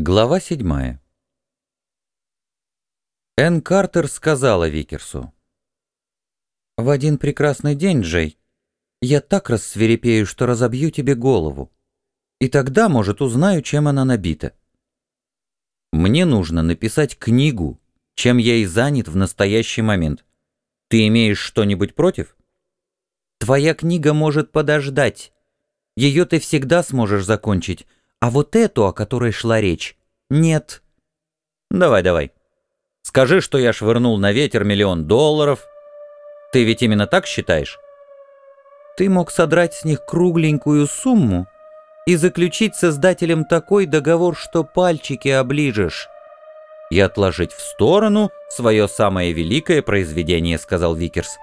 Глава седьмая. Энн Картер сказала Викерсу. «В один прекрасный день, Джей, я так рассверепею, что разобью тебе голову. И тогда, может, узнаю, чем она набита. Мне нужно написать книгу, чем я и занят в настоящий момент. Ты имеешь что-нибудь против? Твоя книга может подождать. Ее ты всегда сможешь закончить, а вот эту, о которой шла речь, нет. Давай, давай. Скажи, что я швырнул на ветер миллион долларов. Ты ведь именно так считаешь? Ты мог содрать с них кругленькую сумму и заключить с издателем такой договор, что пальчики оближешь. И отложить в сторону свое самое великое произведение, сказал Викерс.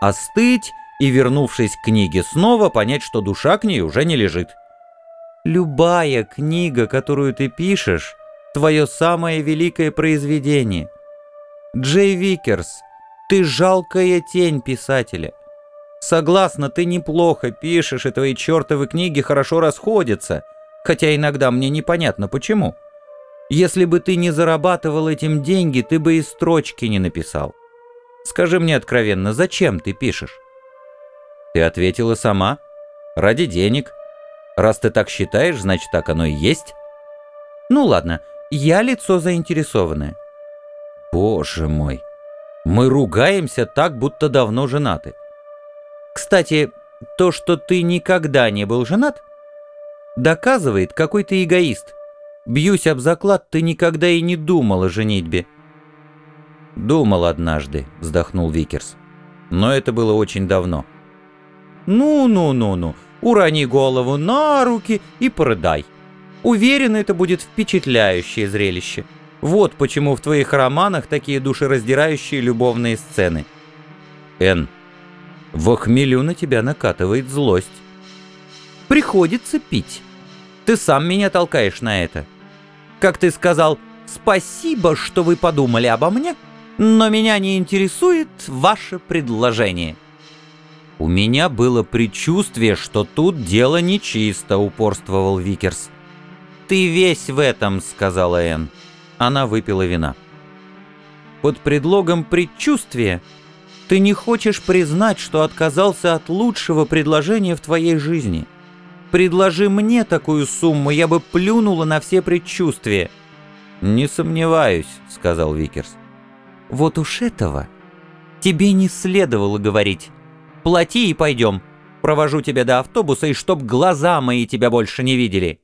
Остыть и, вернувшись к книге, снова понять, что душа к ней уже не лежит. Любая книга, которую ты пишешь, твое самое великое произведение. Джей Викерс, ты жалкая тень писателя. Согласна, ты неплохо пишешь, и твои чертовы книги хорошо расходятся, хотя иногда мне непонятно почему. Если бы ты не зарабатывал этим деньги, ты бы и строчки не написал. Скажи мне откровенно, зачем ты пишешь? Ты ответила сама. Ради денег. Раз ты так считаешь, значит, так оно и есть. Ну ладно, я лицо заинтересованное. Боже мой, мы ругаемся так, будто давно женаты. Кстати, то, что ты никогда не был женат, доказывает, какой ты эгоист. Бьюсь об заклад, ты никогда и не думал о женитьбе. «Думал однажды», — вздохнул Викерс. «Но это было очень давно». «Ну-ну-ну-ну, урони голову на руки и продай. Уверен, это будет впечатляющее зрелище. Вот почему в твоих романах такие душераздирающие любовные сцены. Во хмелю на тебя накатывает злость. Приходится пить. Ты сам меня толкаешь на это. Как ты сказал, спасибо, что вы подумали обо мне, но меня не интересует ваше предложение. «У меня было предчувствие, что тут дело нечисто», — упорствовал Викерс. «Ты весь в этом», — сказала Энн. Она выпила вина. «Под предлогом предчувствия ты не хочешь признать, что отказался от лучшего предложения в твоей жизни. Предложи мне такую сумму, я бы плюнула на все предчувствия». «Не сомневаюсь», — сказал Викерс. «Вот уж этого тебе не следовало говорить». Плати и пойдем. Провожу тебя до автобуса, и чтоб глаза мои тебя больше не видели».